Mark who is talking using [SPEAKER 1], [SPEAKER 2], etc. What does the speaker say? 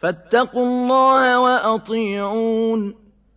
[SPEAKER 1] فاتقوا الله وأطيعون